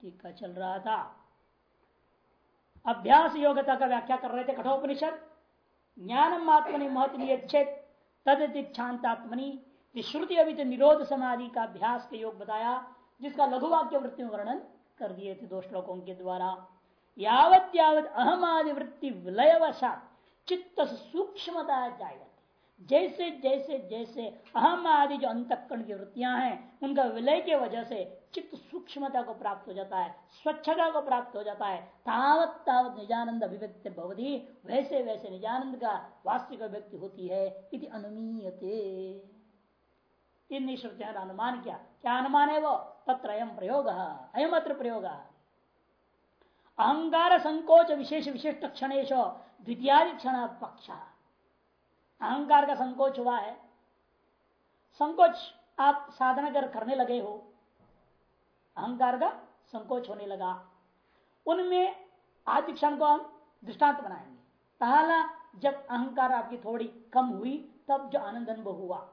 टीका चल रहा था। अभ्यास योग्यता का व्याख्या कर रहे थे कठोपनिषद। ज्ञानम आत्मनि महत्व चेत तदिच्छांतात्मनि श्रुति अभी निरोध समाधि का अभ्यास के योग बताया, जिसका लघु वाक्य वृत्ति में वर्णन कर दिए थे दो श्लोकों के द्वारा। यावत यावत अहम आदि वृत्ति विलयवशात। चित्त सूक्ष्मता जाएगा जैसे जैसे जैसे अहम आदि जो अंतकरण की वृत्तियाँ हैं, उनका विलय के वजह से चित्त सूक्ष्मता को प्राप्त हो जाता है, स्वच्छता को प्राप्त हो जाता है। तावत तावत निजानंद अभिव्यक्ति भवती वैसे वैसे निजानंद का वास्तविक अभिव्यक्ति होती है इति अनुमीयते। श्रुतियों अनुमान क्या। क्या अनुमान है वो? तत्र अयम प्रयोग अयम अत्र प्रयोग। अहंकार संकोच विशेष विशिष्ट क्षणेश द्वितीय क्षण पक्ष। अहंकार का संकोच हुआ है। संकोच आप साधना कर, करने लगे हो। अहंकार का संकोच होने लगा। उनमें आदि क्षण को हम दृष्टांत बनाएँगे। पहला, जब अहंकार आपकी थोड़ी कम हुई, तब जो आनंद अनुभव हुआ।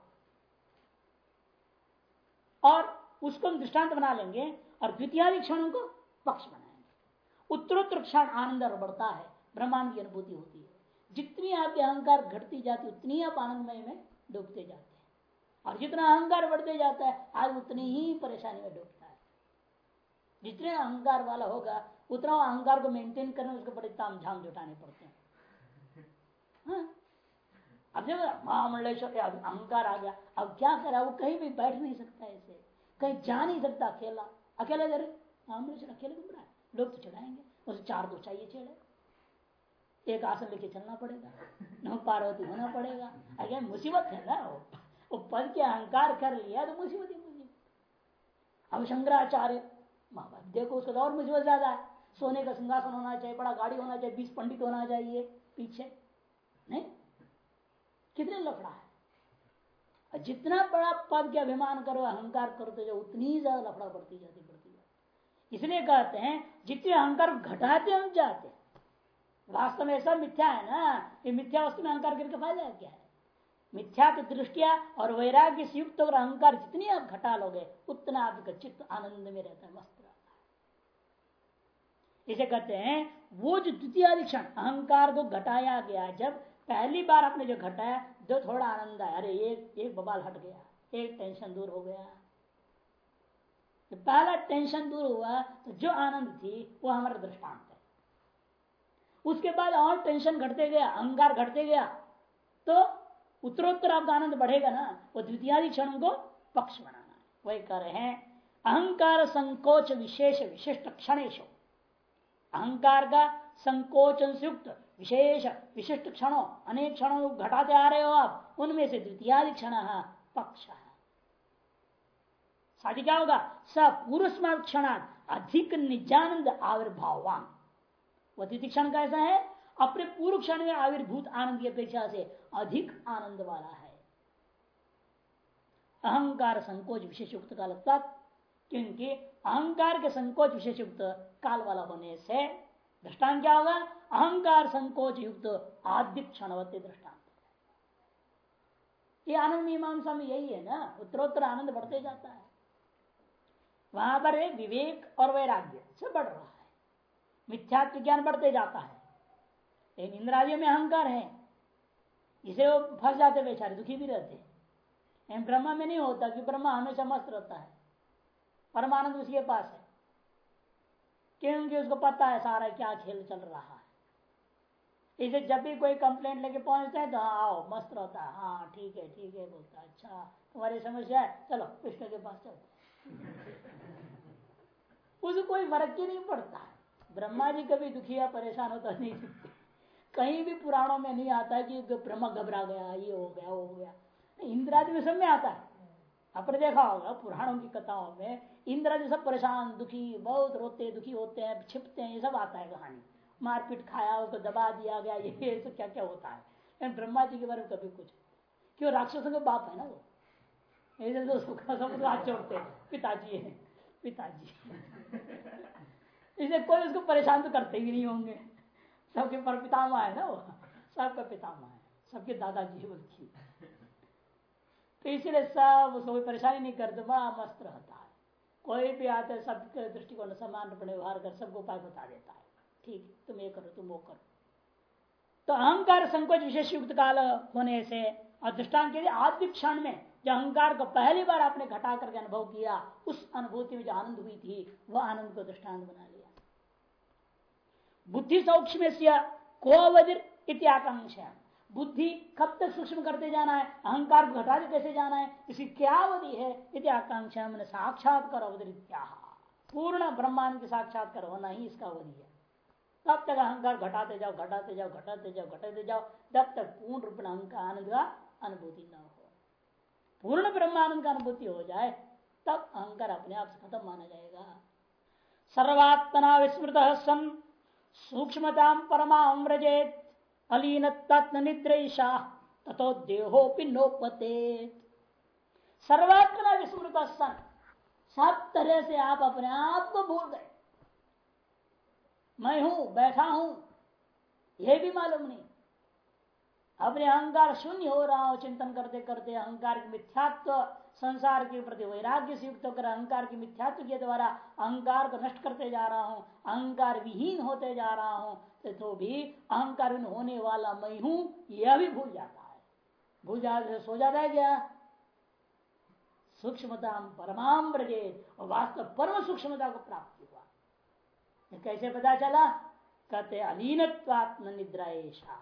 और उसको हम दृष्टांत बना लेंगे और द्वितीय क्षणों को पक्ष बनाएँगे। उत्तरोत्तर क्षण आनंद और बढ़ता है, ब्रह्मांड की अनुभूति होती है। जितनी आपकी अहंकार घटती जाती उतनी आप आनंदमय में डूबते जाते हैं। और जितना अहंकार बढ़ते जाता है, आज उतनी ही परेशानी में डूबता जितने अहंकार वाला होगा, उतना अहंकार को मेंटेन करने उसको बड़े ताम झाम जुटाने पड़ते हैं। हाँ? अब जब महामंडलेश्वर अहंकार आ गया। अब क्या करा? वो कहीं भी बैठ नहीं सकता ऐसे। कहीं जा नहीं सकता अकेला। अकेला जरे महामंडलेश्वर अकेले घूम रहा है। लोग तो चढ़ाएँगे। उसे चार दो चाहिए छेड़े एक आसन लेके चलना पड़ेगा। न पार्वती होना पड़ेगा। अगर मुसीबत है ना वो पद के अहंकार कर लिया तो मुसीबत ही मुसीबत। अब शंकराचार्य देखो उसका तो और मुसीबत ज़्यादा है। सोने का सिंहासन होना चाहिए, बड़ा गाड़ी होना चाहिए, बीस पंडित होना चाहिए, पीछे। नहीं? कितने लफड़ा है। जितना बड़ा पद के अभिमान करो, अहंकार करते जाओ उतनी ज़्यादा लफड़ा बढ़ती जाती बढ़ती जाती। इसलिए कहते हैं, जितने अहंकार घटाते हम जाते वास्तव में ऐसा मिथ्या है ना? ये मिथ्या वस्तु में अहंकार करके फ़ायदा क्या है? मिथ्या की दृष्टिया और वैराग्य से युक्त और अहंकार जितनी आप घटा लोगे, उतना आपका चित्त आनंद में रहता है, मस्त। इसे कहते हैं, वो जो द्वितीय अधिक्षण अहंकार को घटाया गया, जब पहली बार आपने जो घटाया जो थोड़ा आनंद आया। अरे, एक एक बबाल हट गया, एक टेंशन दूर हो गया। तो पहला टेंशन दूर हुआ तो जो आनंद थी, वो हमारा दृष्टांत है। उसके बाद और टेंशन घटते गया, अहंकार घटते गया तो उत्तरोत्तर आपका आनंद बढ़ेगा ना, वो द्वितीय क्षण को पक्ष बनाना वही कह रहे हैं, अहंकार संकोच विशेष, विशिष्ट क्षणेश अहंकार का संकोचन से युक्त विशेष विशिष्ट क्षणों, अनेक क्षणों को घटाते आ रहे हो आप। उनमें से द्वितीय क्षण पक्ष साथ क्या होगा? स पूर्व क्षण अधिक निजानंद आविर्भावान। वह द्वितीय क्षण कैसा है? अपने पूर्व क्षण में आविर्भूत आनंद की अपेक्षा से अधिक आनंद वाला है। अहंकार संकोच विशेष युक्त काल क्योंकि अहंकार के संकोच विशेष युक्त काल वाला होने से दृष्टांत क्या होगा अहंकार संकोच युक्त आद्य क्षणवत्य दृष्टांत। ये आनंद मीमांसा में यही है ना? उत्तरोत्तर आनंद बढ़ते जाता है। वहाँ पर विवेक और वैराग्य से बढ़ रहा है। मिथ्यात्व ज्ञान बढ़ते जाता है। लेकिन इंद्रादियों में अहंकार है। इसे वो फंस जाते बेचारे, दुखी भी रहते हैं। ब्रह्मा में नहीं होता कि ब्रह्मा हमेशा मस्त रहता है। परमानंद उसके पास है। क्योंकि उसको पता है सारा क्या खेल चल रहा है। इसे जब भी कोई कंप्लेंट लेके पहुँचते हैं तो हाँ आओ, मस्त रहता है। हाँ ठीक है ठीक है, बोलता अच्छा तुम्हारी समस्या है, चलो, कृष्ण के पास चलो। उसे कोई फ़र्क ही नहीं पड़ता। ब्रह्मा जी कभी दुखी या परेशान होता नहीं। कहीं भी पुराणों में नहीं आता कि ब्रह्मा घबरा गया, ये हो गया, वो हो गया। इंद्रादि में सब में आता है। आपने देखा होगा, पुराणों की कथाओं में इंद्रादि सब परेशान, दुखी, बहुत रोते, दुखी होते हैं, छिपते हैं, ये सब आता है कहानी। मारपीट खाया, उसको दबा दिया गया, ये सब क्या क्या होता है। ब्रह्मा जी के बारे में कभी कुछ क्यों? राक्षसों के बाप है ना वो। ऐसे तो सब हाथ जोड़ते पिताजी है, पिताजी। इसे कोई उसको परेशान तो करते ही नहीं होंगे। सबके पर पितामा है ना वो। सबका पितामा है। सबके दादाजी है, बल्कि। तो इसलिए सब उसको कोई परेशानी नहीं करते, बड़ा मस्त रहता है। कोई भी आते सबके दृष्टिकोण समान रूप व्यवहार कर, सबको उपाय बता देता है। ठीक तुम ये करो, तुम वो करो। तो अहंकार संकोच विशेष युक्त काल होने से और अधिष्ठान के लिए आदि क्षण में जो अहंकार को पहली बार आपने घटा करके अनुभव किया, उस अनुभूति में जो आनंद हुई थी वह आनंद को दृष्टांत बना लिया। बुद्धि सौक्ष्म को अवधिर इत्याकांक्षा बुद्धि कब तक सूक्ष्म करते जाना है? अहंकार को घटाते कैसे जाना है? इसकी क्या अवधि है? यदि आकांक्षा मैंने साक्षात्कार अवधित्या। पूर्ण ब्रह्मांड के साक्षात्कार होना ही इसका अवधि है। तब तक अहंकार घटाते जाओ घटाते जाओ घटाते जाओ घटाते जाओ तब तक पूर्ण रूप में अहंकार आनंद का अनुभूति न हो। पूर्ण ब्रह्मानंद का अनुभूति हो जाए, तब अहंकार अपने आप से खत्म माना जाएगा। सर्वात्मना विस्मृत सन सूक्ष्मता परमा व्रजेत अलीन तत्न निद्रेशा तथो देहोपि नोपते सर्वात्मना विस्मृत सन। सब तरह से आप अपने आप को भूल गए। मैं हूँ, बैठा हूँ, यह भी मालूम नहीं। अपने अहंकार शून्य हो रहा हो, चिंतन करते करते अहंकार की मिथ्यात्व, संसार के प्रति वैराग्य से युक्त होकर अहंकार की मिथ्यात्व के द्वारा अहंकार को नष्ट करते जा रहा हूँ, अहंकार विहीन होते जा रहा हूँ तो भी अहंकार होने वाला मैं हूँ, यह भी भूल जाता है। भूल जाते सो जाता है क्या? सूक्ष्मता परमाम और वास्तव परम सूक्ष्मता को प्राप्त हुआ। कैसे पता चला? कहते अलीनत्वात्म निद्रा ऐसा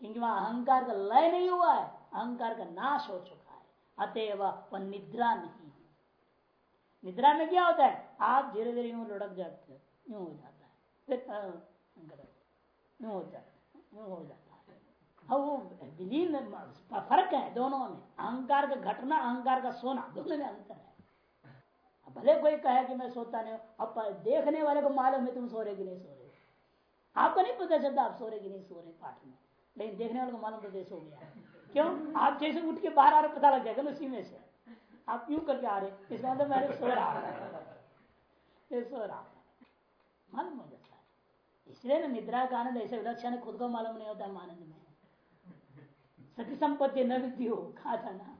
क्योंकि वहाँ अहंकार का लय नहीं हुआ है, अहंकार का नाश हो चुका है। अतएव वह निद्रा नहीं है। निद्रा में क्या होता है? आप धीरे धीरे यूँ लुढ़क जाते हैं, यूँ हो जाता है। फिर यूँ हो जाता हो जाता है। वो विलीन फ़र्क है दोनों में। अहंकार का घटना, अहंकार का सोना, दोनों में अंतर है। भले कोई कहे कि मैं सोता नहीं अब देखने वाले को मालूम है तुम सो रहे कि नहीं सो रहे आपको नहीं पता चलता आप सो रहे कि नहीं सो रहे पाठ में। लेकिन देखने वाले को मालूम पड़ता सो गया। क्यों? आप जैसे उठ के बाहर आ रहे पता लग जाएगा उसी में से। आप क्यों करके आ रहे इसका मतलब मैंने सो रहा सो रहा मालूम हो जाता इसलिए ना निद्रा का आनंद ऐसे विलक्षण खुद को मालूम नहीं होता आनंद में। सती संपत्ति न विद्धि हो कहा था ना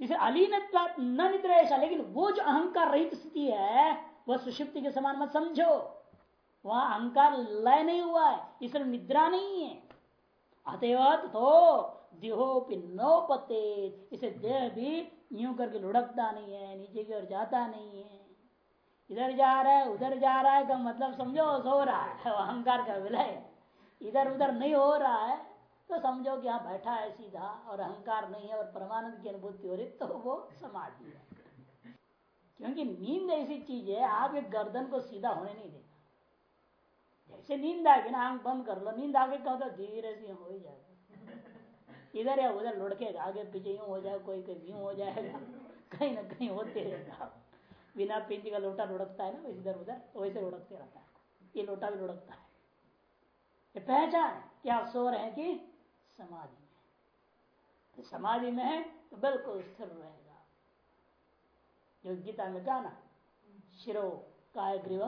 इसे अलीन न निद्रा ऐसा लेकिन वो जो अहंकार रहित स्थिति है, वह सुषुप्ति के समान मत समझो। वहाँ अहंकार लय नहीं हुआ है, इसलिए निद्रा नहीं है। अतएव तो देहोपि नो पते इसे देह भी यूँ करके लुढ़कता नहीं है, नीचे की ओर जाता नहीं है। इधर जा रहा है, उधर जा रहा है, का मतलब समझो सो रहा है, अहंकार का विलय इधर उधर नहीं हो रहा है तो समझो कि यहाँ बैठा है सीधा, और अहंकार नहीं है, और परमानंद की अनुभूति हो रही तो वो समाधि है। क्योंकि नींद ऐसी चीज़ है आपके गर्दन को सीधा होने नहीं देता। जैसे नींद आएगी ना, आँख बंद कर लो, नींद आगे कहो तो धीरे से हो ही जाएगा। इधर या उधर लुढ़केगा आगे पीछे यूँ हो जाए, कोई कोई यूँ हो जाएगा, कहीं ना कहीं होते रहेगा बिना पिंज का लोटा लुढ़कता है ना इधर उधर तो वैसे लुढ़कते रहता है। ये लोटा भी लुढ़कता है। ये पहचान, क्या आप सो रहे हैं कि समाधि में तो समाधि में है तो बिल्कुल स्थिर रहेगा। जो गीता में कहा ना, शिरो काय ग्रीव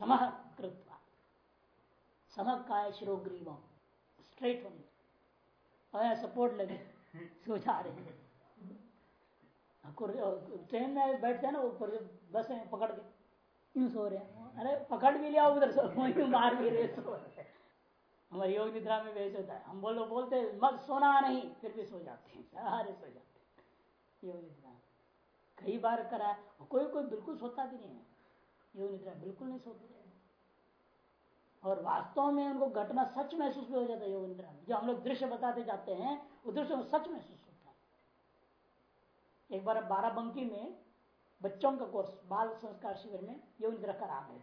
सम कृत्वा। सम काय शिरो ग्रीव स्ट्रेट होने। और सपोर्ट लगे सो जा रहे हैं ट्रेन में बैठते हैं ना ऊपर बस में पकड़ के यूँ सो रहे हैं। अरे, पकड़ भी लिया, उधर सो मार भी रहे सो रहे हमारे योग निद्रा में वैसे होता है। हम बोलो, बोलते मत सोना नहीं, फिर भी सो जाते हैं, सारे सो जाते हैं। योग निद्रा। कई बार करा कोई कोई बिल्कुल सोता भी नहीं है। योग निद्रा बिल्कुल नहीं सोते और वास्तव में उनको घटना सच महसूस भी हो जाता है योग निद्रा में। जो हम लोग दृश्य बताते जाते हैं, वो दृश्य सच महसूस एक बार बाराबंकी में बच्चों का कोर्स, बाल संस्कार शिविर में योग निद्रा करा गए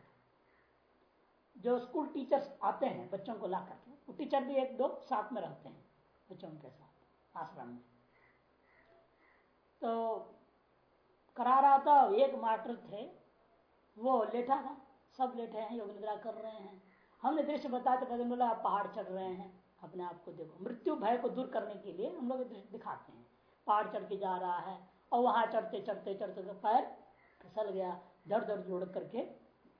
जो स्कूल टीचर्स आते हैं बच्चों को ला करके, वो टीचर भी एक दो साथ में रहते हैं बच्चों के साथ, आश्रम में। तो करा रहा था एक मास्टर थे, वो लेटा था, सब लेटे हैं योग निद्रा कर रहे हैं। हमने दृश्य बताते पहले बोला, आप पहाड़ चढ़ रहे हैं, अपने आप को देखो। मृत्यु भय को दूर करने के लिए हम लोग दिखाते हैं। पहाड़ चढ़ के जा रहा है और वहाँ चढ़ते चढ़ते चढ़ते तो पैर फिसल गया धड़ धड़ जोड़ करके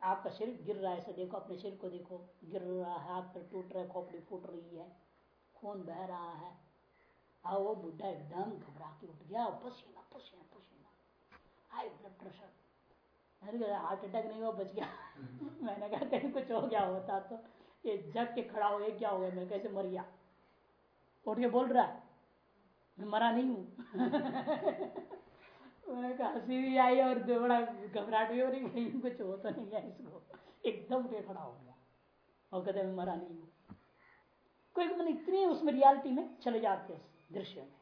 आपका शरीर गिर रहा है। ऐसे देखो अपने शरीर को देखो गिर रहा है हाथ पर टूट रहा है खोपड़ी फूट रही है खून बह रहा है। और वो बुढ़ा एकदम घबरा के उठ गया पसीना पसीना पसीना। High blood pressure. Heart attack नहीं हुआ बच गया। मैंने कहा कहीं कुछ हो गया होता तो। ये जग के खड़ा हो गया क्या हो गया? मैं कैसे मर गया। उठ के बोल रहा है मरा नहीं हूँ। हँसी भी आई और बड़ा घबराहट भी हो रही, कहीं कुछ हो तो नहीं है इसको। एकदम उठे खड़ा हो गया। और कहते, मैं मरा नहीं हूँ। कोई मैंने इतनी उसमें रियलिटी में चले जाते उस दृश्य में।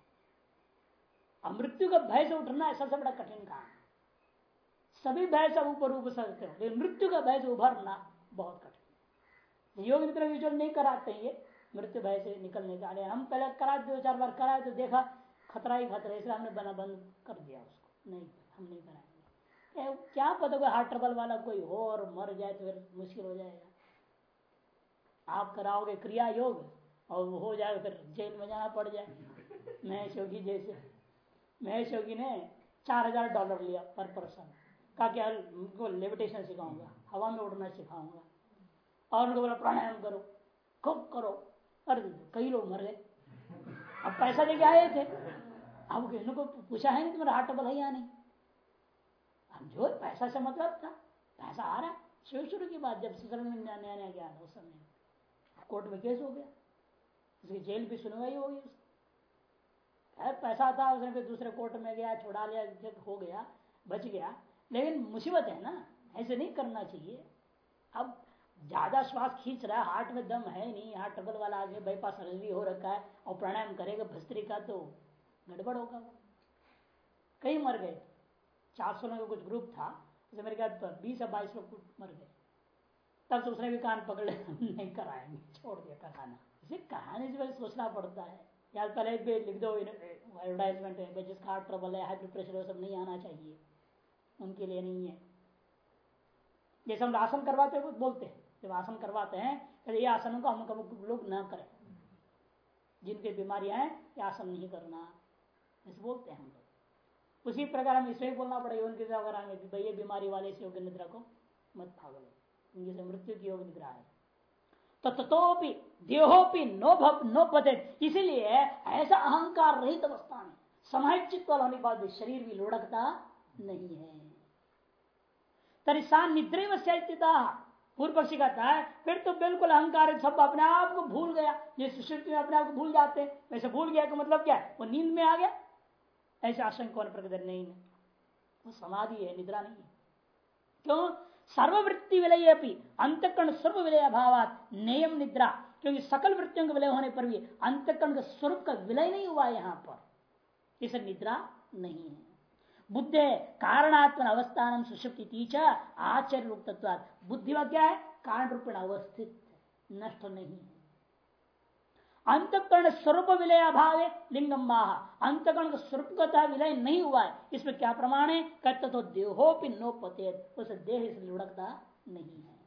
मृत्यु का भय से उठना सबसे बड़ा कठिन काम सभी भय से ऊपर ऊपर सकते हो। लेकिन मृत्यु का भय से उभरना बहुत कठिन योग निद्रा विजुअल नहीं कराते ये। मृत्यु भय से निकलने का। अरे हम पहले करा दो, चार बार कराए तो देखा, खतरा ही खतरा इसलिए हमने बना बंद कर दिया उसको। नहीं, हम नहीं कराएँगे। क्या पता कोई हार्ट ट्रबल वाला कोई हो और मर जाए तो फिर मुश्किल हो जाएगा। आप कराओगे क्रिया योग, और हो जाएगा फिर जेल में जाना पड़ जाए। महेश योगी जैसे। महेश योगी ने चार हज़ार डॉलर लिया पर पर्सन। का क्या उनको लेविटेशन सिखाऊँगा, हवा में उड़ना सिखाऊँगा। और उनको बोला, प्राणायाम करो, खूब करो। अरे कई लोग मर गए। अब पैसा देके आए थे। अब इनको पूछा है नहीं, तुम्हारा हार्ट ट्रबल है या नहीं। अब जो पैसा से मतलब था। पैसा आ रहा है। शुरू शुरू की बात, जब ससुर में नया नया गया उस समय। कोर्ट में केस हो गया। उसकी जेल भी सुनवाई होगी उसकी। पैसा था, उसने फिर दूसरे कोर्ट में गया, छुड़ा लिया, जब हो गया, बच गया। लेकिन मुसीबत है ना, ऐसे नहीं करना चाहिए। अब ज़्यादा श्वास खींच रहा है, हार्ट में दम है नहीं हार्ट ट्रबल वाला आदमी बाईपास सर्जरी हो रखा है और प्राणायाम करेगा, भस्त्री का तो गड़बड़ होगा वो। कई मर गए। चार सौ लोगों का कुछ ग्रुप था, जैसे मेरे ख्याल बीस या बाईस लोग मर गए। तब तो उसने भी कान पकड़ नहीं कराएँगे, छोड़ दिया कराना इसे कहानी से सोचना पड़ता है। यार, पहले भी लिख दो एडवर्टाइजमेंट है जिसका हार्ट ट्रबल है हाई ब्लड प्रेशर सब नहीं आना चाहिए। उनके लिए नहीं है। जैसे हम राशन करवाते हैं बोलते हैं जब आसन करवाते हैं तो ये आसन को हम लोग न करें। जिनके बीमारियाँ हैं ये आसन नहीं करना। ऐसे बोलते हैं हम लोग। उसी प्रकार हम इसमें बोलना पड़ेगा, उनके कि भाई ये बीमारी वाले इस योग निद्रा को मत भाग। उनकी मृत्यु की योग निद्रा है। तो तथोपि देहोपि नो भव, नो पदे इसीलिए ऐसा अहंकार रहित अवस्था में समाहित चित्त वाला होने के बाद शरीर भी लुढ़कता नहीं है। तरी सा निद्रे पूर्व पक्षी कहता है, फिर तो बिल्कुल अहंकार सब अपने आप को भूल गया। ये सुश्रुति में अपने आप को भूल जाते हैं। वैसे भूल गया का मतलब क्या वो नींद में आ गया। ऐसे आशंक प्रकट नहीं है। वो समाधि है, निद्रा नहीं है। क्यों? सर्ववृत्ति विलय अपनी अंतकरण सर्व विलय अभाव नियम निद्रा। क्योंकि सकल वृत्तियों के विलय होने पर भी अंतकरण स्वरूप का विलय नहीं हुआ यहाँ पर। इसे निद्रा नहीं है। बुद्धे कारणात्मन अवस्थान सुषुप्ति आचार्य रूप बुद्धि में क्या है? कारण रूप अवस्थित। नष्ट नहीं। अंतकरण स्वरूप विलय अभाव लिंगम माह। अंतकरण स्वरूप का विलय नहीं हुआ है। इसमें क्या प्रमाण है? कहते तो देहोपि नो पते उस देह से लुढ़कता नहीं है।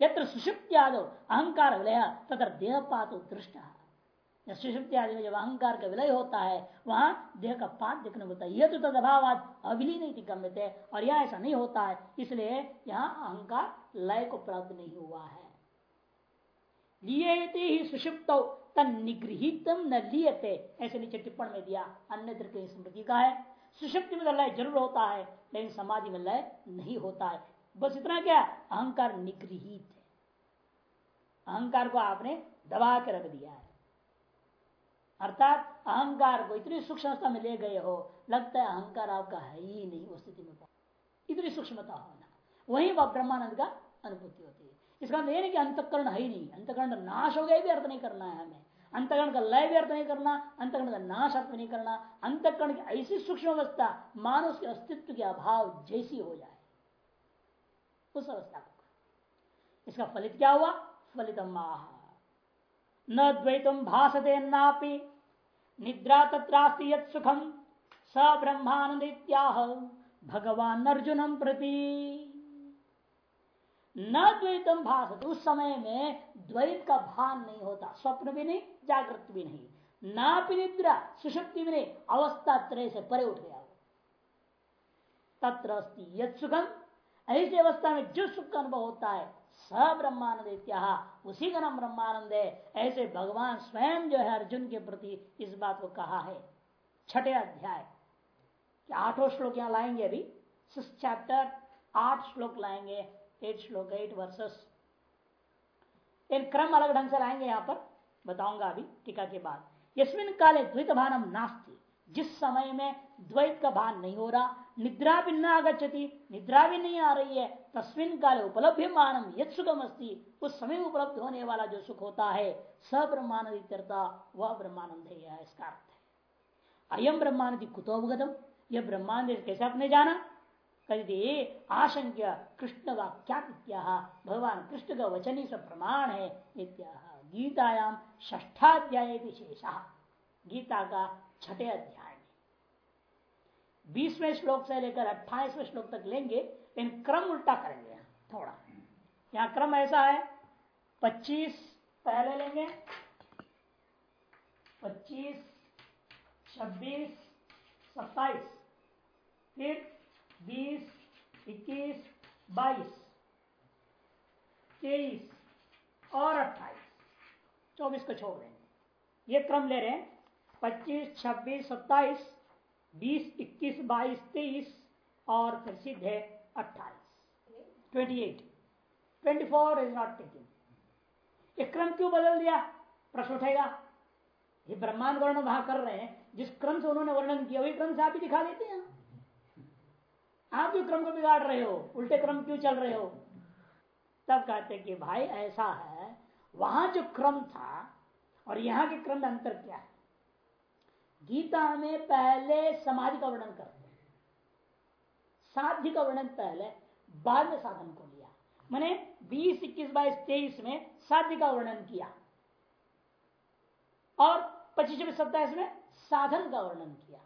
यत्र सुषुप्त आदो अहंकार विलय तथा देह देहपात दृष्ट सुषुप्ति आदि में जब अहंकार का विलय होता है, वहाँ देह का पात देखने होता है। यह तो तदभावाद अभिली नहीं गम्य और यह ऐसा नहीं होता है। इसलिए यहाँ अहंकार लय को प्राप्त नहीं हुआ है। लिए ही सुषुप्त, तन न लियते, ऐसे नीचे टिप्पण में दिया अन्य के स्मृति का है। सुषुप्ति में तो लय ज़रूर होता है, लेकिन समाधि में लय नहीं होता है। बस इतना क्या, अहंकार निगृहित है। अहंकार को आपने दबा के रख दिया है। अर्थात अहंकार को इतनी सूक्ष्मता में ले गए हो, लगता है अहंकार आपका है ही नहीं उस स्थिति में इतनी सूक्ष्मता होना। वही वह ब्रह्मानंद का अनुभूति होती है। इसका मतलब नहीं कि अंतकरण है ही नहीं। अंतकरण नाश हो गया भी अर्थ नहीं करना है हमें। अंतकरण का लय भी अर्थ नहीं करना, अंतकरण का नाश अर्थ नहीं करना। अंतकरण की ऐसी सूक्ष्म अवस्था मानव के अस्तित्व के अभाव जैसी हो जाए। उस अवस्था को इसका फलित क्या हुआ? फलित माह न द्वैतम भाषते नापि। निद्रा तत्रास्ति स ब्रह्मानंदित्याह भगवान अर्जुनम प्रति। न द्वैतम भाषत उस समय में द्वैत का भान नहीं होता। स्वप्न भी नहीं, जागृत भी नहीं। ना निद्रा, सुशक्ति भी नहीं। अवस्था त्रय से परे उठ गया तत्र यत सुखम। ऐसी अवस्था में जो सुख का अनुभव होता है स ब्रह्मानंद उसी का नाम ब्रह्मानंद है। ऐसे भगवान स्वयं जो है अर्जुन के प्रति इस बात को कहा है। छठे अध्याय। आठों श्लोक यहाँ लाएँगे अभी? चैप्टर आठ श्लोक लाएँगे। एट श्लोक एट वर्सेस इन क्रम अलग ढंग से लाएँगे यहाँ पर। बताऊँगा अभी टीका के बाद। यस्मिन काले द्वित भानम नास्ती। जिस समय में द्वैत का भान नहीं हो रहा, निद्रा भी न आगछति निद्रा भी नहीं आ रही है, तस्मिन काले उपलब्ध मानम यद सुखम अस्ती, उस समय उपलब्ध होने वाला जो सुख होता है स ब्रह्मानंद वह ब्रह्मानंद है, इसका अर्थ है। अयम ब्रह्मानंदी कुतोवगतम यह ब्रह्मांड कैसे आपने जाना? कहते, आशंक्य कृष्ण वाक्या भगवान कृष्ण का वचन ही प्रमाण है गीतायाम ष्ठाध्याय विशेष, गीता का छठे अध्याय। बीसवें श्लोक से लेकर अट्ठाईसवें श्लोक तक लेंगे इन क्रम उल्टा करेंगे थोड़ा। यहाँ क्रम ऐसा है, पच्चीस पहले लेंगे, पच्चीस, छब्बीस, सत्ताईस, फिर बीस, इक्कीस, बाईस, तेईस और अट्ठाईस, चौबीस को छोड़ देंगे। ये क्रम ले रहे हैं, पच्चीस, छब्बीस, सत्ताईस बीस, इक्कीस, बाईस, तेईस और फिर है अट्ठाईस। Twenty eight twenty four is not taking ये क्रम क्यों बदल दिया? प्रश्न उठेगा। ये ब्रह्मांड वर्ण वहाँ कर रहे हैं। जिस क्रम से उन्होंने वर्णन किया, वही क्रम से आप ही दिखा देते हैं। आप क्यों क्रम को बिगाड़ रहे हो, उल्टे क्रम क्यों चल रहे हो? तब कहते कि भाई ऐसा है, वहाँ जो क्रम था और यहाँ के क्रम में अंतर क्या है? गीता में पहले समाधि का वर्णन करते हैं। साध्य का वर्णन पहले बाद में साधन को लिया। मैंने बीस, इक्कीस बाईस, तेईस में साध्य का वर्णन किया। और पच्चीस छब्बीस सत्ताईस में साधन का वर्णन किया।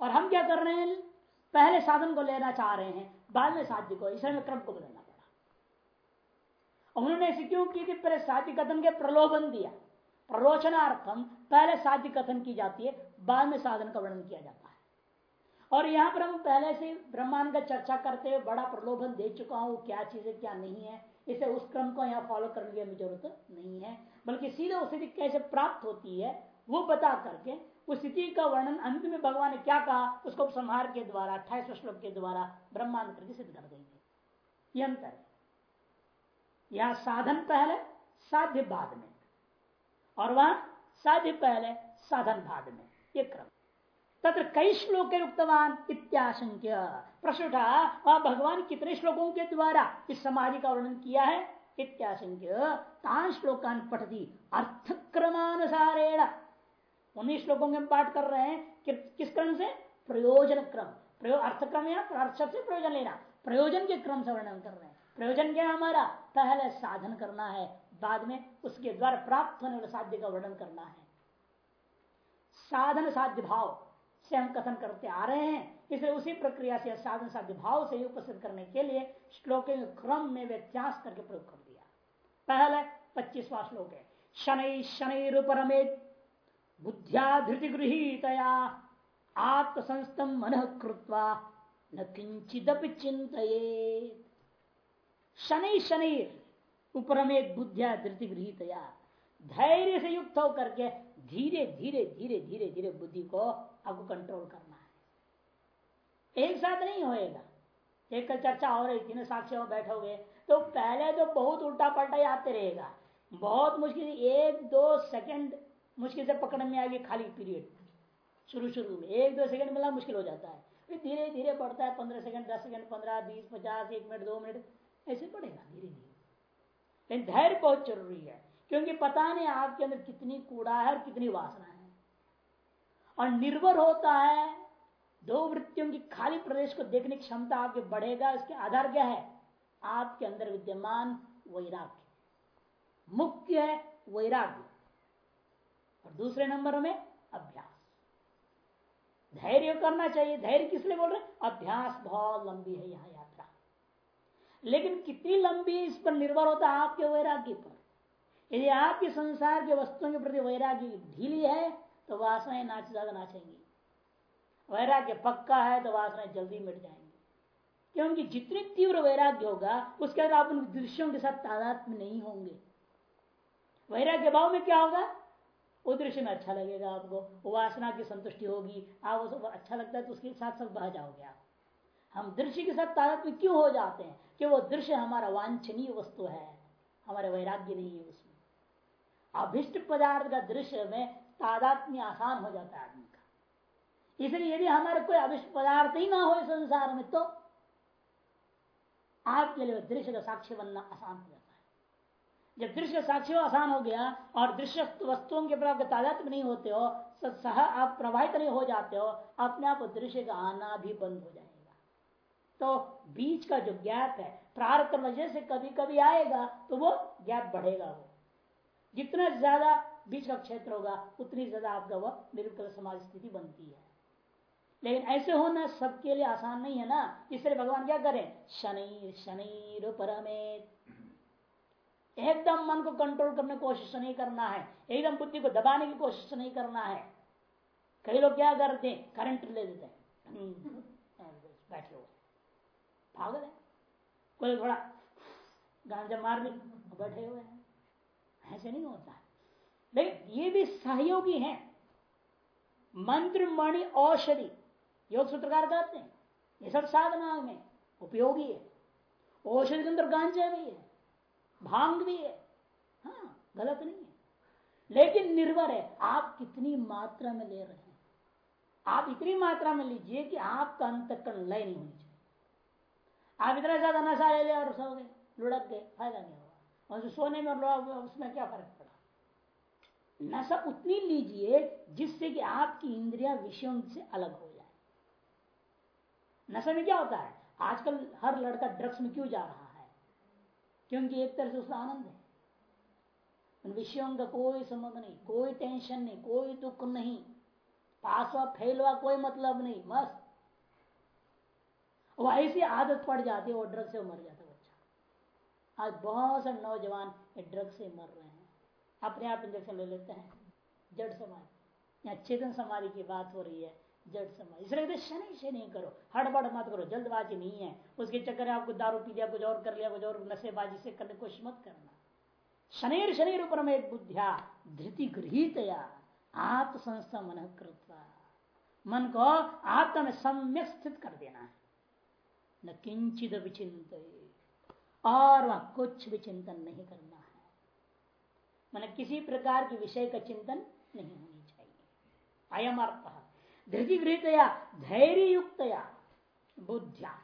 और हम क्या कर रहे हैं? पहले साधन को लेना चाह रहे हैं बाद में साध्य को इसमें क्रम को बदलना पड़ा। उन्होंने ऐसे क्यों की पहले साध्य कथन के प्रलोभन दिया? प्ररोचनार्थम पहले साध्य कथन की जाती है, बाद में साधन का वर्णन किया जाता है। और यहाँ पर हम पहले से ब्रह्मांड का चर्चा करते हुए बड़ा प्रलोभन दे चुका हूँ, क्या चीज़ है, क्या नहीं है, इसे उस क्रम को यहाँ फॉलो करने की ज़रूरत नहीं है, बल्कि सीधे उस स्थिति कैसे प्राप्त होती है, वो बता करके उस स्थिति का वर्णन अंत में भगवान ने क्या कहा, उसको संहार के द्वारा अट्ठाईस श्लोक के द्वारा ब्रह्मांड करके सिद्ध कर देंगे। ये अंतर है। यह साधन पहले, साध्य बाद में। और वहाँ साध्य पहले साधन बाद में ये क्रम। तत्र कई श्लोक उक्तवान इत्याशंक्य। प्रश्न उठा भगवान कितने श्लोकों के द्वारा इस समाधि का वर्णन किया है? इत्याशंक्य तान श्लोकान पठती अर्थक्रमानुसारेण। उन्हीं श्लोकों के पाठ कर रहे हैं कि, किस क्रम से? प्रयोजन क्रम। प्रयोग अर्थ क्रम या अर्थ से प्रयोजन लेना। प्रयोजन के क्रम से वर्णन कर रहे हैं। प्रयोजन क्या हमारा? पहले साधन करना है बाद में उसके द्वारा प्राप्त होने वाले साध्य का वर्णन करना है। साधन साध्य भाव से हम कथन करते आ रहे हैं। इसलिए उसी प्रक्रिया से साधन साध्य भाव से उपस्थित करने के लिए श्लोक क्रम में व्यत्यास करके प्रयोग कर दिया। पहले पच्चीसवा श्लोक है, शनि शनि रूपरमेत बुद्धिया धृति गृहीतया आत्मसंस्तम मन कृत्वा न किंचित चिंत शनि शनि उपरमेत बुद्धिया धृति गृहीतया धैर्य से युक्त होकर के धीरे धीरे धीरे धीरे धीरे बुद्धि को आपको कंट्रोल करना है। एक साथ नहीं होएगा। एक चर्चा हो रही तीनों साक्षी बैठोगे तो पहले तो बहुत उल्टा पलटा आते रहेगा। बहुत मुश्किल एक, दो सेकंड मुश्किल से पकड़ने में आएगी खाली पीरियड शुरू शुरू में एक, दो सेकंड मिलना मुश्किल हो जाता है। फिर धीरे धीरे बढ़ता है, पंद्रह सेकंड दस सेकंड पंद्रह, बीस, पचास, एक मिनट, दो मिनट, ऐसे बढ़ेगा धीरे धीरे लेकिन धैर्य बहुत ज़रूरी है, क्योंकि पता नहीं आपके अंदर कितनी कूड़ा है और कितनी वासना है। और निर्भर होता है दो वृत्तियों की खाली प्रदेश को देखने की क्षमता आपके बढ़ेगा, इसके आधार क्या है? आपके अंदर विद्यमान वैराग्य। मुख्य है वैराग्य। और दूसरे नंबर में अभ्यास। धैर्य करना चाहिए। धैर्य किस लिए बोल रहे अभ्यास बहुत लंबी है यहाँ। लेकिन कितनी लंबी इस पर निर्भर होता है आपके वैराग्य पर? यदि आपके संसार के वस्तुओं के प्रति वैराग्य ढीली है तो वासनाएँ नाच ज़्यादा नाचेंगी। वैराग्य पक्का है तो वासनाएँ जल्दी मिट जाएँगी। क्योंकि जितनी तीव्र वैराग्य होगा, उसके अंदर आप उन दृश्यों के साथ तादाद में नहीं होंगे। वैराग्य भाव में क्या होगा? वो दृश्य में अच्छा लगेगा आपको वासना की संतुष्टि होगी। आप अच्छा लगता है तो उसके साथ साथ बह जाओगे आप। हम दृश्य के साथ तादात में क्यों हो जाते हैं कि वो दृश्य हमारा वांछनीय वस्तु है? हमारे वैराग्य नहीं है उसमें। अभिष्ट पदार्थ का दृश्य में तादात्म्य आसान हो जाता है आदमी का। इसलिए यदि हमारे कोई अभिष्ट पदार्थ ही ना हो संसार में तो आपके लिए दृश्य का साक्ष्य बनना आसान हो जाता है। जब दृश्य साक्ष्य आसान हो गया और दृश्य वस्तुओं के प्रभाव तादात में नहीं होते हो सह आप प्रवाहित नहीं हो जाते हो, अपने आप दृश्य का आना भी बंद हो जाएगा। तो बीच का जो गैप है प्रार्थ वजह से कभी कभी आएगा तो वो गैप बढ़ेगा वो। जितना ज़्यादा बीच का क्षेत्र होगा, उतनी ज़्यादा आपका वह निरुक्त समाज स्थिति बनती है। लेकिन ऐसे होना सबके लिए आसान नहीं है ना, इसलिए भगवान क्या करें? शनि शनि परमेत। एकदम मन को कंट्रोल करने की कोशिश नहीं करना है, एकदम बुद्धि को दबाने की कोशिश नहीं करना है। कई लोग क्या करते हैं? करंट ले देते हैं। बैठे हुए। पागल है? कोई थोड़ा गांजा मार ली बैठे हुए हैं। ऐसे नहीं होता। है लेकिन ये भी सहयोगी है। मंत्र, मणि, औषधि, योग सूत्रकार कहते हैं, ये सब साधना में उपयोगी है। औषधि के अंदर गांजा भी है, भाँग भी है। हाँ गलत नहीं है। लेकिन निर्भर है, आप कितनी मात्रा में ले रहे हैं। आप इतनी मात्रा में लीजिए कि आपका अंतकरण लय नहीं होनी चाहिए। आप इतना ज़्यादा नशा ले लिया और सो गए, लुढ़क गए, फ़ायदा नहीं होगा। और सोने में उसमें क्या फ़र्क पड़ा? नशा उतनी लीजिए जिससे कि आपकी इंद्रिया विषयों से अलग हो जाए। नशा में क्या होता है? आजकल हर लड़का ड्रग्स में क्यों जा रहा है? क्योंकि एक तरह से उसका आनंद है। उन विषयों का कोई संबंध नहीं, कोई टेंशन नहीं, कोई दुख नहीं। पास हुआ फेल हुआ कोई मतलब नहीं मस्त वो ऐसी आदत पड़ जाती है, वो ड्रग से मर जाता बच्चा। आज बहुत सारे नौजवान ड्रग से मर रहे हैं। अपने आप इंजेक्शन ले लेते हैं, जड़ समाधि या चेतन समाधि की बात हो रही है, जड़ समाधि इसलिए शनि से नहीं करो, हड़बड़ मत करो, जल्दबाजी नहीं है। उसके चक्कर आपको दारू पी लिया, कुछ और कर लिया, कुछ और नशेबाजी से करने कोशिश मत करना। शनिर शनिर ऊपर में बुद्धिया, धृति गृहित आत्मसंस्था मन कृत्वा मन को आत्मा में सम्यक स्थित कर देना है। न किंचित विचिंत और वह कुछ भी चिंतन नहीं करना है। मैंने किसी प्रकार के विषय का चिंतन नहीं होनी चाहिए। अयम अर्थ धृति गृहतया धैर्य युक्तया बुद्धिया।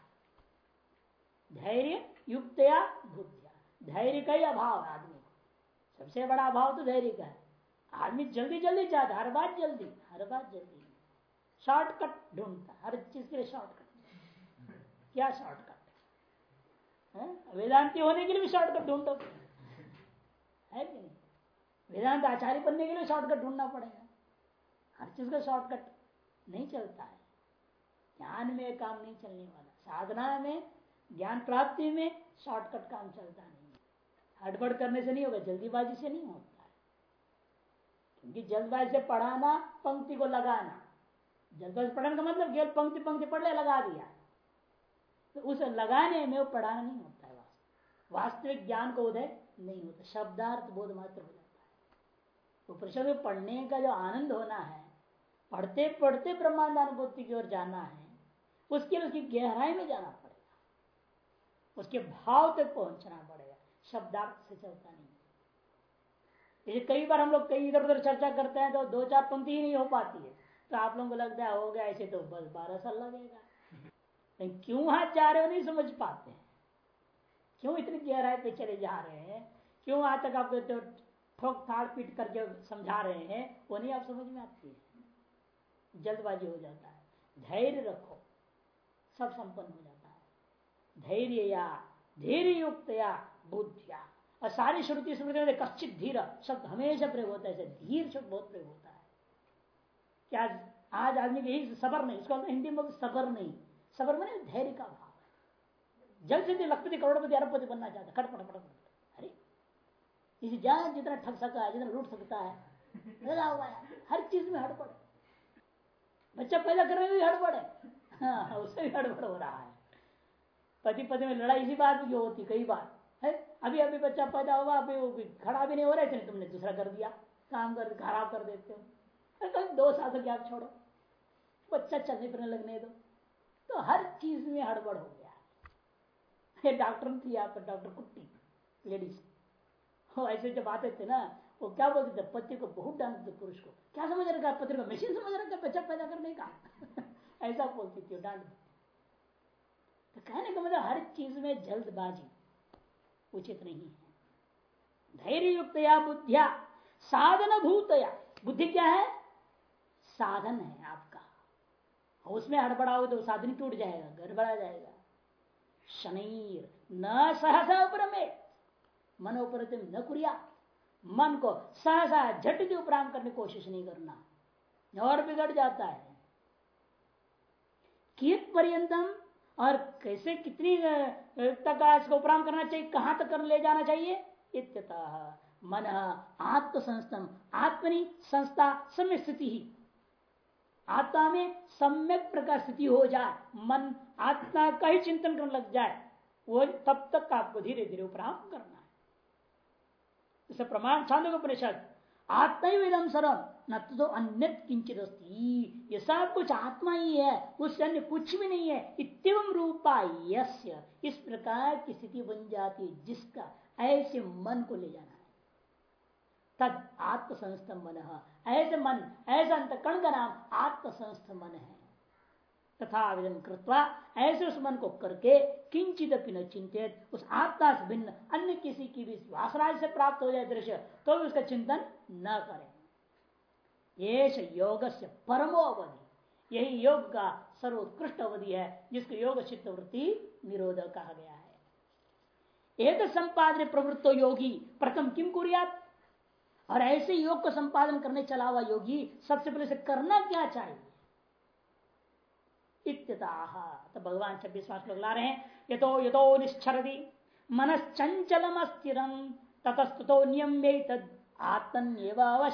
धैर्य युक्तया बुद्धिया। धैर्य का ही अभाव है आदमी को। सबसे बड़ा अभाव तो धैर्य का है। आदमी जल्दी जल्दी चाहता हर बात जल्दी, हर बात जल्दी। शॉर्टकट ढूंढता हर चीज़ के लिए शॉर्टकट। क्या शॉर्टकट वेदांति होने के लिए भी शॉर्टकट ढूंढो है? कि नहीं? वेदांत आचार्य बनने के लिए शॉर्टकट ढूंढना पड़ेगा। हर चीज़ का शॉर्टकट नहीं चलता है। ज्ञान में काम नहीं चलने वाला। साधना में, ज्ञान प्राप्ति में शॉर्टकट काम चलता नहीं हड़बड़ करने से नहीं होगा, जल्दीबाजी से नहीं होता है। क्योंकि जल्दबाजी से पढ़ाना, पंक्ति को लगाना। जल्दबाजी पढ़ने का मतलब केवल पंक्ति पंक्ति पढ़ ले लगा दिया। तो उस लगाने में वो पढ़ाना नहीं होता है वास्तविक ज्ञान को उदय नहीं होता, शब्दार्थ बोध मात्र हो जाता है। तो परिषद पढ़ने का जो आनंद होना है, पढ़ते पढ़ते ब्रह्मांडानुभूति की ओर जाना है, उसके लिए उसकी गहराई में जाना पड़ेगा। उसके भाव तक पहुँचना पड़ेगा। शब्दार्थ से चलता नहीं कई बार हम लोग कई इधर उधर चर्चा करते हैं तो दो चार पंक्ति ही नहीं हो पाती है। तो आप लोगों को लगता है, हो गया, ऐसे तो बस बारह साल लगेगा। क्यों हाथ जा रहे हो नहीं समझ पाते क्यों इतनी गहराई पे चले जा रहे हैं? क्यों आज तक आपको तो ठोक थाड़ पीट करके समझा रहे हैं? वो नहीं आप समझ में आती है। जल्दबाजी हो जाता है। धैर्य रखो। सब संपन्न हो जाता है। धैर्य या धैर्य युक्त या बुद्धिया। और सारी श्रुति स्मृति में कश्चित धीर। शब्द हमेशा प्रयोग होता है। धीर शब्द बहुत प्रयोग होता है। क्या आज आदमी के यही सबर नहीं इसको हिंदी में सबर नहीं। सबर मैंने धैर्य का भाव जल्द से लखपति करोड़पति अरबपति बनना चाहता खटपट पट अरे इसी जान जितना ठग सकता है जितना लूट सकता है लगा हुआ है। हर चीज़ में हड़पड़ बच्चा पैदा करने में भी हड़बड़ है। हाँ, उससे भी हड़बड़ हो रहा है। पति पति में लड़ाई इसी बात की होती कई बार है? अभी अभी बच्चा पैदा हुआ अभी खड़ा भी नहीं हो रहा है तुमने दूसरा कर दिया। काम कर खराब कर देते हो। तो दो साल तक आप छोड़ो। बच्चा चलने फिरने लगने दो। तो हर चीज़ में हड़बड़ हो गया। ये डॉक्टर थी यहाँ पर डॉक्टर कुट्टी, लेडीज़। वो ऐसे जब आते थे ना, वो क्या बोलते थे? पति को बहुत डांटते थे पुरुष को। क्या समझ रखा पति को मशीन समझ रखा बच्चा पैदा करने का? ऐसा बोलती थी डांट तो कहने का मतलब हर चीज़ में जल्दबाजी उचित नहीं है। धैर्य युक्त या बुद्धिया साधन भूतया बुद्धि क्या है? साधन है। उसमें हड़बड़ाओ तो साधन टूट जाएगा, गड़बड़ा जाएगा। शनीर, न सहसा उपरमेत मनोपरत न कुरिया। मन को सहसा झट के उपराम करने की कोशिश नहीं करना। और बिगड़ जाता है। कित पर्यंतम और कैसे कितनी तक इसको उपराम करना चाहिए, कहाँ तक कर ले जाना चाहिए? इत्यतः मन आत्म संस्थम आत्मनि संस्था समय स्थिति ही। आत्मा में सम्यक प्रकार स्थिति हो जाए, मन, आत्मा का ही चिंतन करने लग जाए, वो तब तक आपको धीरे धीरे उपराम करना है। इसे प्रमाण छांदो परिषद आत्मविदम सर्व न तो अन्य किंचित ये सब कुछ आत्मा ही है, उससे अन्य कुछ भी नहीं है इतम रूपा यस्य, इस प्रकार की स्थिति बन जाती है, जिसका ऐसे मन को ले जाना है। तद आत्मसंस्तम मन ऐसे मन ऐसा अंतकरण का नाम आत्मसंस्थ मन है। तथा आवेदन कृत्वा ऐसे उस मन को करके किंचित न चिंतित, उस आत्मा से भिन्न अन्य किसी की भी वासराज से प्राप्त हो जाए दृश्य तो भी उसका चिंतन न करें। ये योग से परमो अवधि। यही योग का सर्वोत्कृष्ट अवधि है, जिसको योग चित्त वृत्ति निरोध कहा गया है। एक संपादन प्रवृत्तो योगी, प्रथम किम कुरियात? और ऐसे योग को संपादन करने चला हुआ योगी सबसे पहले से करना क्या चाहिए? तो भगवान छब्बीस श्लोक ला रहे हैं, यतो यतो निश्चरदी मनश्चंचलम अस्थिरम, ततस्तुतो नियम्य तद आत्मन्यव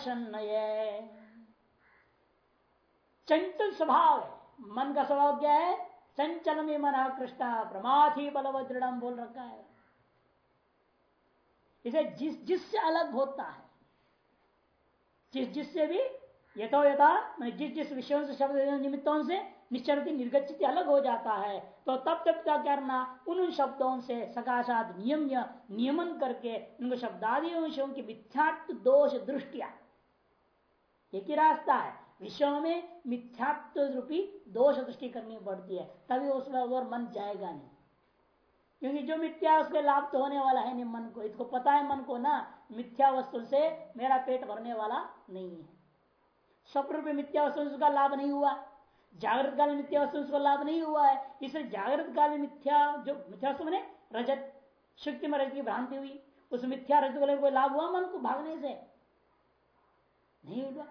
चंचल स्वभाव है, मन का स्वभाव क्या है? चंचल में मन कृष्ण प्रमाथी बलव दृढ़ बोल रखा है। इसे जिस जिससे अलग होता है जिस जिससे भी यथो यथा जिस जिस विषयों से, शब्द निमित्तों से निश्चरती निर्गचित अलग हो जाता है तो तब तब क्या करना, उन शब्दों से सकाशात नियम नियमन करके उनको शब्दादि विषयों की मिथ्यात्व दोष दृष्टिया। एक ही रास्ता है? विषयों में मिथ्यात्व रूपी दोष दृष्टि करनी पड़ती है, तभी उसमें और मन जाएगा नहीं। क्योंकि जो मिथ्या उसके लाभ तो होने वाला है नहीं मन को, इसको पता है मन को ना मिथ्या वस्तु से मेरा पेट भरने वाला नहीं है। स्वप्न रूपी मिथ्या वस्तु उसका लाभ नहीं हुआ। जागृत काल मिथ्या वस्तु उसको लाभ नहीं हुआ है। इसलिए जागृत काल मिथ्या जो मिथ्या वस्तु मैंने रजत, शक्ति में रजत की भ्रांति हुई। उस मिथ्या रजत को कोई लाभ हुआ मन को भागने से? नहीं हुआ।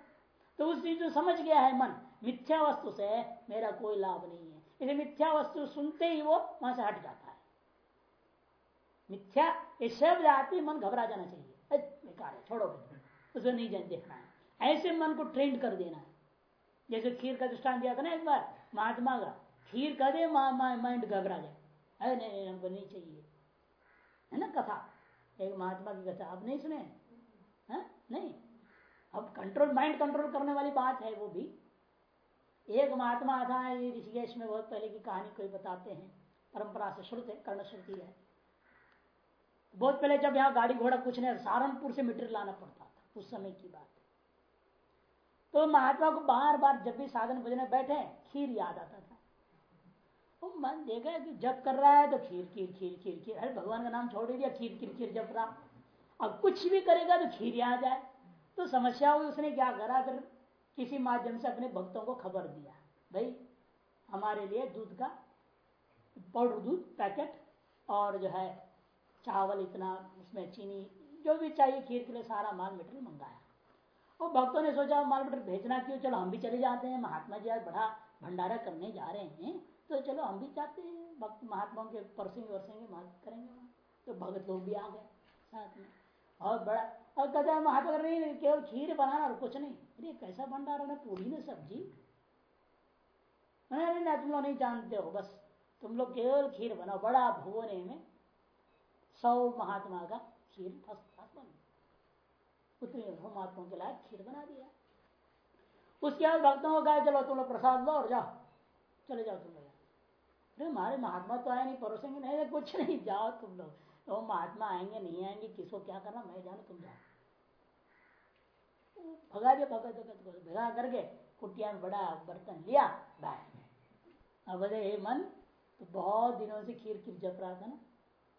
तो उस चीज़ जो समझ गया है मन। मिथ्या वस्तु से मेरा कोई लाभ नहीं है। इसलिए मिथ्या वस्तु सुनते ही वो वहाँ से हट जाता है। मिथ्या, ये शब्द आते मन घबरा जाना चाहिए। बेकार है छोड़ो उसे नहीं जान देखना है। ऐसे मन को ट्रेंड कर देना है। जैसे खीर का दृष्टान दिया था ना एक बार, महात्मा का, खीर का दे माइंड घबरा जाए। अरे नहीं नहीं, हमको नहीं चाहिए। है ना कथा? एक महात्मा की कथा, आप नहीं सुने? है? नहीं? अब कंट्रोल माइंड कंट्रोल करने वाली बात है वो भी। एक महात्मा था, ऋषिकेश में बहुत पहले की कहानी कोई बताते हैं। परंपरा से श्रुत है कर्ण श्रुति है। बहुत पहले जब यहाँ गाड़ी घोड़ा कुछ नहीं सहारनपुर से मीटर लाना पड़ता था, उस समय की बात तो महात्मा को बार बार जब भी साधन भजन बैठे, खीर याद आता था। वो तो मन देखा कि जब कर रहा है तो खीर खीर खीर खीर खीर। अरे भगवान का नाम छोड़ दिया, खीर खीर खीर जब रहा। अब कुछ भी करेगा तो खीर याद आए। तो समस्या हुई उसने क्या करा, फिर किसी माध्यम से अपने भक्तों को खबर दिया, भाई, हमारे लिए दूध का पाउडर दूध पैकेट और जो है चावल इतना, उसमें चीनी, जो भी चाहिए खीर के लिए सारा माल मटेरियल मंगाया। और भक्तों ने सोचा, माल मटर भेजना क्यों? चलो हम भी चले जाते हैं, महात्मा जी आज बड़ा भंडारा करने जा रहे हैं तो चलो हम भी चाहते हैं। भक्त महात्माओं के परसेंगे वर्सेंगे करेंगे तो भगत लोग भी आ गए साथ में। और बड़ा, और कहते हैं, महात्मा कर नहीं केवल खीर बनाना और कुछ नहीं। अरे, कैसा भंडारा ना पूरी ना सब्ज़ी। नहीं नहीं, तुम लोग नहीं जानते हो, बस तुम लोग केवल खीर बनाओ। बड़ा भुवने में सौ महात्मा का खीर फ़र्स्ट बन उतनी महात्माओं के लायक खीर बना दिया। उसके बाद भक्तों को कहा, चलो तुम लोग प्रसाद लो और जाओ। चले जाओ तुम लोग अरे हमारे महात्मा तो आए नहीं, परोसेंगे नहीं कुछ नहीं, जाओ तुम लोग। तो महात्मा आएँगे, नहीं आएँगे, किसको क्या करना, मैं जानो तुम जाओ। भगा दिया भगा भगत, भगा करके कुटिया में बड़ा बर्तन लिया, बैठ अब हे मन तो बहुत दिनों से खीर खीर जप रहा था ना,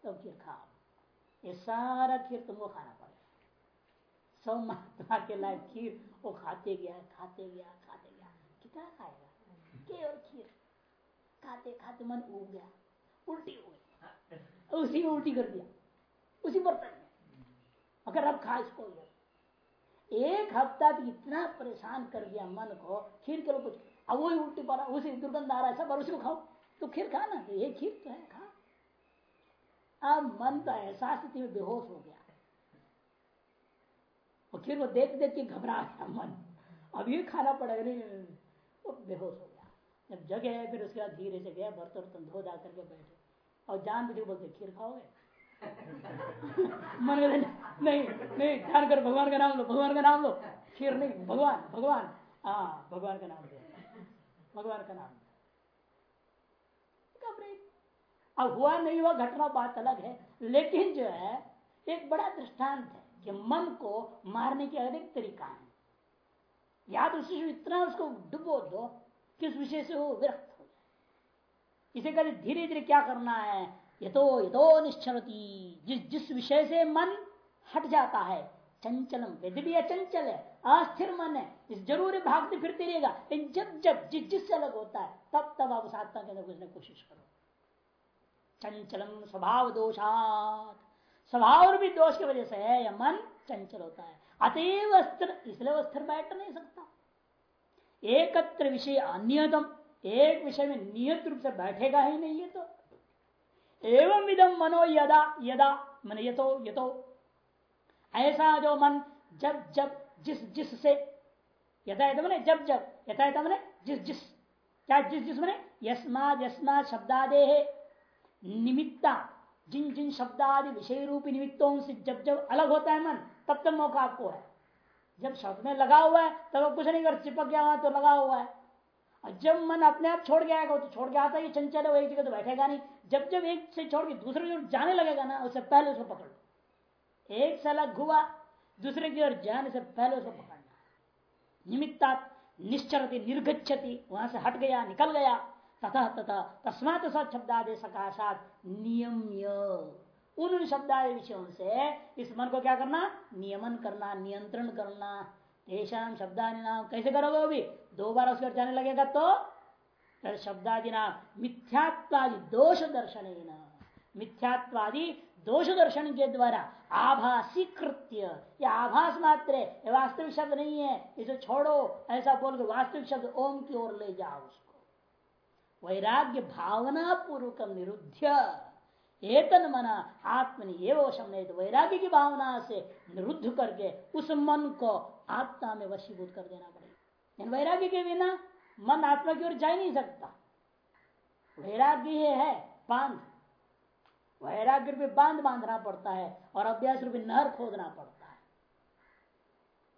तब तो खीर खाओ ये सारा खीर तुमको खाना पड़ेगा। सब महात्मा के लायक खीर वो खाते गया खाते गया खाते गया। कितना खाएगा? केवल खीर। खाते खाते मन उग गया। उल्टी हो गई। उसी में उल्टी कर दिया। उसी बर्तन में। अगर अब खा इसको एक हफ़्ता तो इतना परेशान कर दिया मन को, खीर के कुछ अब वही उल्टी पड़ा, उसी दुर्गंध आ रहा है, सब और उसी को खाओ। तो खीर खाना तो ये खीर तो है, खा अब मन तो ऐसा स्थिति में बेहोश हो गया। और खीर को देख देख के घबरा गया मन। अब ये खाना पड़ेगा नहीं तो बेहोश हो गया। जब जगह है, फिर उसके बाद धीरे से गया, बर्तन वर्तन धो धा करके बैठे। और जान बुझे बोलते, खीर खाओगे? मन नहीं नहीं, ध्यान कर, भगवान का नाम लो, भगवान का नाम लो। खीर नहीं, भगवान भगवान। हाँ भगवान का नाम भगवान का नाम अब हुआ नहीं हुआ, घटना बात अलग है। लेकिन जो है, एक बड़ा दृष्टांत है कि मन को मारने की अनेक तरीका है। या तो उसी इतना उसको डुबो दो कि उस विषय से वो विरक्त हो जाए। इसे कहते धीरे धीरे क्या करना है? यथो यथो निश्चलती जिस जिस विषय से मन हट जाता है, चंचलम यदि भी अचंचल है, अस्थिर मन है, इस ज़रूर भागते फिरते रहेगा लेकिन जब जब जिस, जिससे अलग होता है, तब तब आप उस आत्मा के अंदर घुसने की कोशिश करो। चंचलम स्वभाव दोषात। स्वभाव भी दोष की वजह से है यह मन चंचल होता है। अतएव स्थिर इसलिए वो स्थिर बैठ नहीं सकता। एकत्र विषय अनियतम, एक विषय में नियत रूप से बैठेगा ही नहीं है तो। एवं विदम मनो यदा यदा, मन यतो यतो। ऐसा जो मन जब जब, जिस जिस से यथा मैंने जब जब यथा मैंने जिस जिस, क्या जिस जिस मैंने? यस्माद यस्माद शब्दादे निमित्ता, जिन जिन शब्दादि विषय रूपी निमित्तों से जब जब अलग होता है मन, तब तब मौका आपको है। जब शब्द में लगा हुआ है, तब कुछ नहीं कर चिपक गया हुआ तो लगा हुआ है। और जब मन अपने आप छोड़ गया है तो छोड़ के आता है चंचल है एक जगह तो बैठेगा नहीं। जब जब एक से छोड़ के दूसरे की ओर जाने लगेगा ना, उससे पहले उसको पकड़ लो। एक से अलग हुआ, दूसरे की ओर जाने से पहले उसको पकड़ना। निमित्ता, निश्चरती निर्गछति वहाँ से हट गया, निकल गया। तथा तथा तस्मात शब्दादे सकाशात नियम्य। उन शब्दादि विषयों से इस मन को क्या करना? नियमन करना, नियंत्रण करना। तेषाम शब्दादि नाम कैसे करोगे अभी दो बार उसके जाने लगेगा तो? शब्दादि नाम मिथ्यात्वादि दोष दर्शन मिथ्यात्वादि दोष दर्शन के द्वारा आभासी कृत्य या आभास मात्र वास्तविक शब्द नहीं है। इसे छोड़ो, ऐसा बोल के वास्तविक शब्द ओम की ओर ले जाओ। वैराग्य भावना पूर्वक निरुद्ध एतन मना आत्मनि एवं वैराग्य की भावना से निरुद्ध करके उस मन को आत्मा में वशीभूत कर देना पड़ेगा। वैराग्य के बिना मन आत्मा की ओर जा ही नहीं सकता। वैराग्य है बाँध। वैराग्य रूपी बाँध बांधना पड़ता है और अभ्यास रूपी नहर खोदना पड़ता है।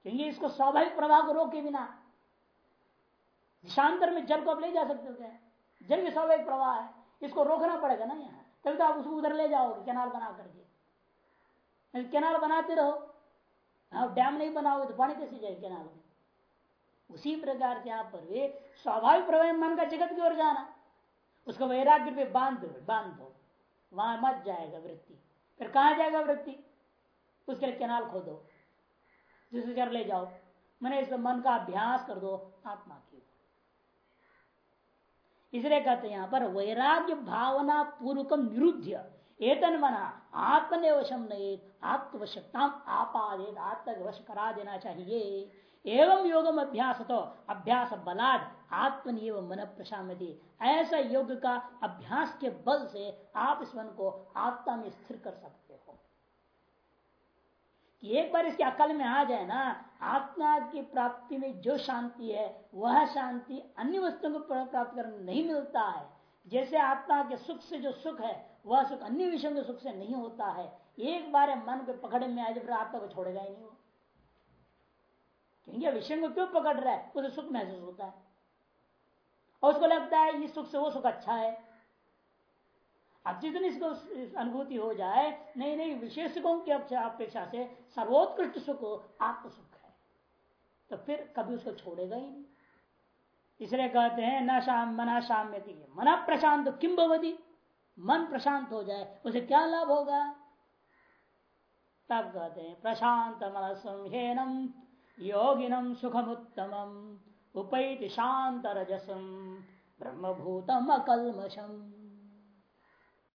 क्योंकि इसको स्वाभाविक प्रवाह को रोके बिना दिशांतर में जल को आप ले जा सकते हो क्या? जल भी स्वाभाविक प्रवाह है। इसको रोकना पड़ेगा ना यहाँ। तभी तो आप उसको उधर ले जाओगे, कैनाल बना करके। कैनाल बनाते रहो। आप डैम नहीं बनाओगे तो पानी कैसे जाए कैनाल में? उसी प्रकार से यहाँ पर भी स्वाभाविक प्रवाह मन का जगत की ओर जाना। उसको वैराग्य पे बाँध दो बाँध दो। वहाँ मत जाएगा वृत्ति। फिर कहा जाएगा वृत्ति? उसके लिए कैनाल खोदो। जिसे कर ले जाओ। मैंने इस मन का अभ्यास कर दो, आत्मा की। इसलिए कहते हैं यहाँ पर, वैराग्य भावना पूर्वक निरुद्ध एतन मना आत्मनिवशम नहीं आत्मवशक्ता आपादे आत्मवश करा देना चाहिए। एवं योगम अभ्यास तो अभ्यास बलाद आत्मनिव मन प्रशांति। ऐसा योग का अभ्यास के बल से आप इस मन को आत्मा में स्थिर कर सकते कि एक बार इसके अकल में आ जाए ना, आत्मा की प्राप्ति में जो शांति है, वह शांति अन्य वस्तुओं को प्राप्त करने नहीं मिलता है। जैसे आत्मा के सुख से जो सुख है, वह सुख अन्य विषयों के सुख से नहीं होता है। एक बार मन को पकड़ में आ जाए फिर आत्मा को छोड़ेगा ही नहीं हो क्योंकि विषय को क्यों पकड़ रहा है? उसे सुख महसूस होता है। और उसको लगता है, ये सुख से वो सुख अच्छा है। अब जितनी इसको अनुभूति हो जाए, नहीं नहीं विशेष सुखों की अपेक्षा से सर्वोत्कृष्ट सुख आत्म सुख है। तो फिर कभी उसको छोड़ेगा ही नहीं। इसलिए कहते हैं, न शाम, मना शाम मना प्रशांत किम भवती? मन प्रशांत हो जाए, उसे क्या लाभ होगा? तब कहते हैं प्रशांत मन संहेनम योगिनम सुखम उत्तम उपैति शांत रजसम ब्रह्मभूतम अकलमशम